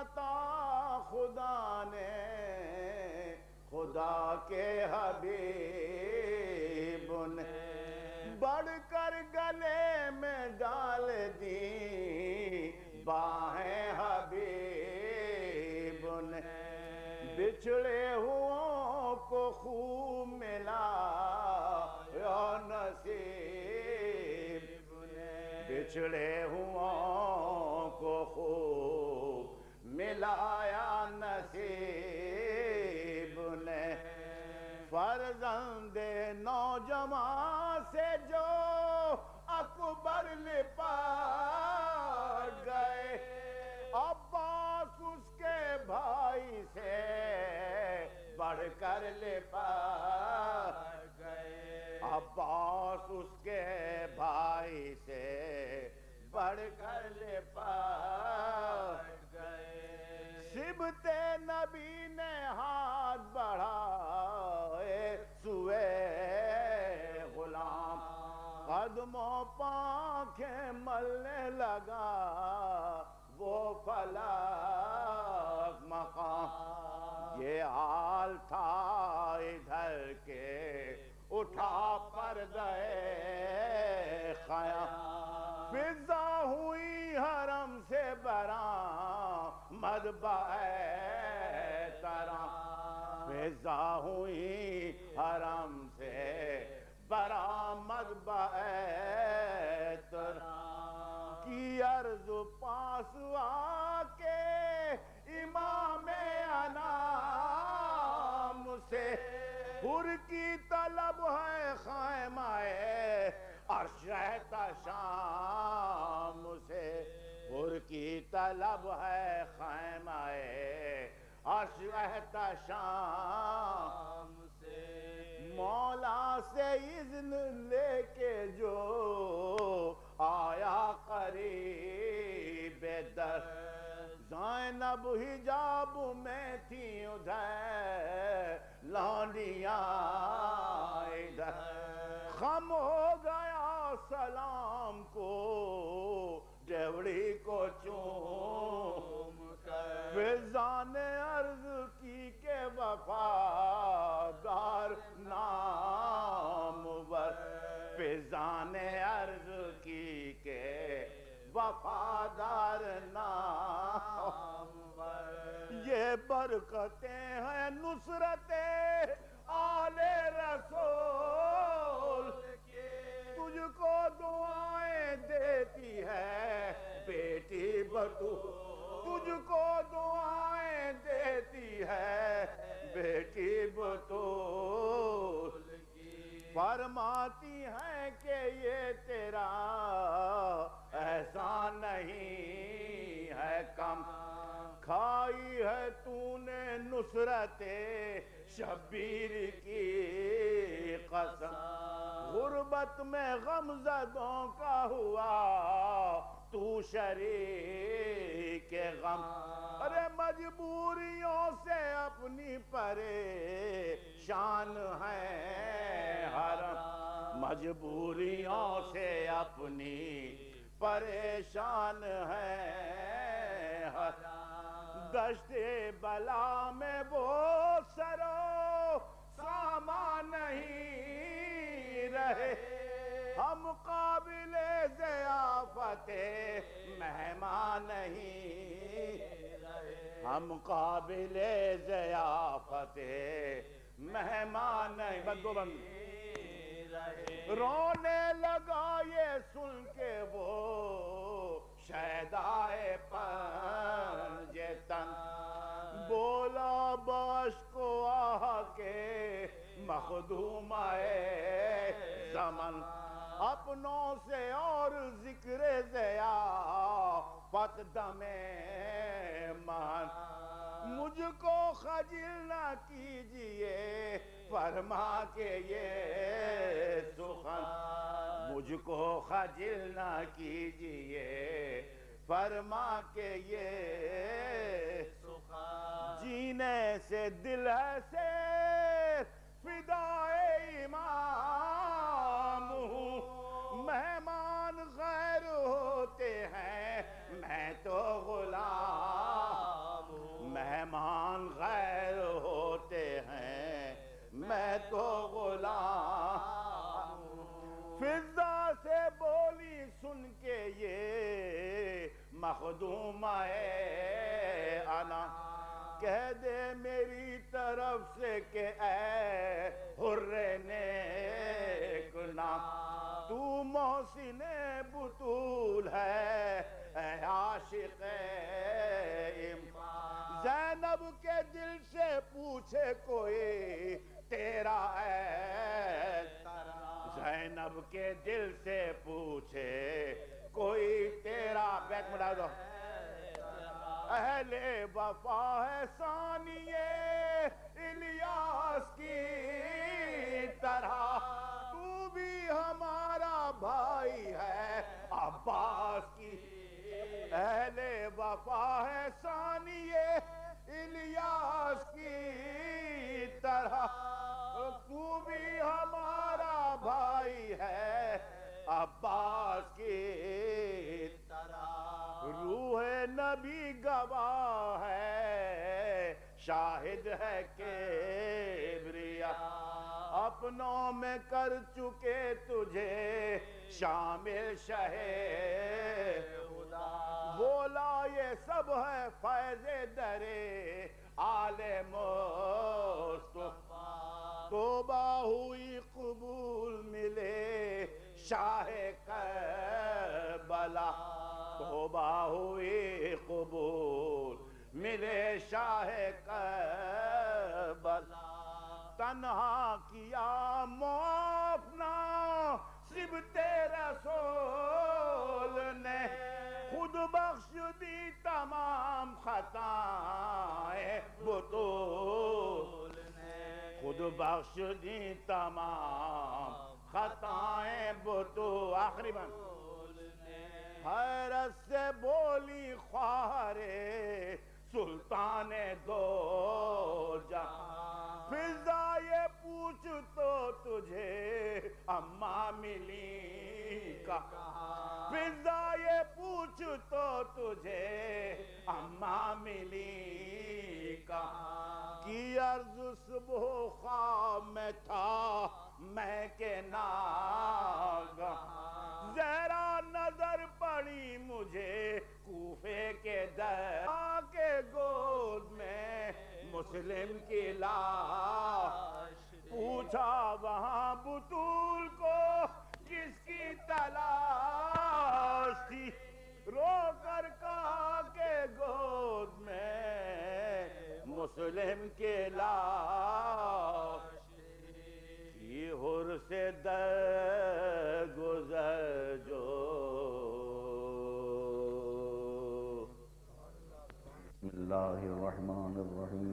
بخشی خطا خدا نے، خدا کے حبیب نے۔ بڑھ کر گلے میں ڈال دی، باہیں حبیب نے۔ بچھڑے ہوں کو خوب ملا، یا نصیب بچھڑے ہوں کو خوب ملایا نصیب نے فرزند نوجوان سے جو اکبر لپا گئے عباس اس کے بھائی سے بڑھ کر لپا گئے عباس اس کے بھائی سے بڑھ کر لپا گئے سبت نبی نے ہاتھ بڑھائے، سوئے غلام۔ قدموں پانکھیں ملنے لگا، وہ فلک مقام۔ یہ حال تھا ادھر کے، اٹھا پردے خیام۔ برام مدبع ترام فضا ہوئی حرم سے برام مدبع ترام کی عرض پاس آکے امام انام سے۔ پر کی طلب ہے خیمہ عرش رہتا شام سے۔ طلب ہے خیمہ عرش شام سے۔ مولا سے اذن لے کے جو آیا قریب در۔ زینب حجاب میں تھی ادھر لانڈیاں ادھر۔ خم ہو گیا سلام کو۔ ڈیوڑی کو چوم فضا نے عرض کی کہ وفادار نام ور۔ فضا نے عرض کی کہ وفادار نام یہ برکتیں ہیں نصرت آل رسول۔ تجھ کو دعائیں ہے، بیٹی بٹو تجھ کو دعائیں دیتی ہے۔ بیٹی بطول فرماتی ہیں کہ یہ تیرا احسان نہیں ہے کم۔ کھائی ہے تو نے نصرت شبیر کی غربت میں غمزدوں کا ہوا، تو شریک غم۔ ارے مجبوریوں سے اپنی پریشان ہے حرم۔ مجبوریوں سے اپنی پریشان ہے حرم۔ دشت بلا میں وہ سرو، سامان نہیں ہم قابل ضیافت مہمان نہیں۔ ہم قابل ضیافت مہمان نہیں۔ بندو بند۔ رونے لگا یہ سن کے وہ شہدائے پنجتن بولا باش کو آہ کے مخدوم آئے زمن۔ اپنوں سے اور ذکر زیا پت دمے مان مجھ کو خجل نہ کیجیے، فرما کے یہ سخن۔ مجھ کو خجل نہ کیجیے، فرما کے یہ جینے سے دل ہے سے فدائے میں تو غلام، مہمان غیر ہوتے ہیں، میں تو غلام۔ فضا سے بولی سن کے یہ مخدوم ہے انا۔ کہہ دے میری طرف سے کہ اے حر نیک نام، تو محسن بطول ہے اے عاشق زینب کے دل سے پوچھے کوئی تیرا ہے زینب کے دل سے پوچھے کوئی تیرا۔ بیت ملا دو۔ اہل وفا ہے ثانیے، الیاس تو بھی ہمارا بھائی ہے، عباس کی طرح۔ روح نبی گواہ ہے، شاہد ہے کبریا۔ اپنوں میں کر چکے تجھے شامل شہ بولا یہ سب ہے فیض درے آل مصطفیٰ توبہ ہوئی قبول ملے، شاہ کربلا۔ توبہ ہوئی قبول ملے، شاہ کربلا۔ تنہا کیا موفنا سبت رسول نے خود بخش دی تمام خطائیں۔ بطول خود بخش دی تمام، خطائیں بطول آخری بند۔ حیرت سے بولی خوارے، سلطان دو جہاں۔ فضا یہ پوچھ تو تجھے اماں ملی کہاں۔ فضا یہ پوچھ تو تجھے اماں ملی کہاں۔ کی عرض صبح خواب میں تھا؟ میں کے ناگا زہرا نظر پڑی مجھے کوفے کے در کے گود میں، مسلم کی لاش۔ پوچھا وہاں بطول کو کس کی تلاش تھی؟ رو کر کہا مسلم کے لاش یہ ہر سے در گزر جو بسم اللہ الرحمن الرحیم۔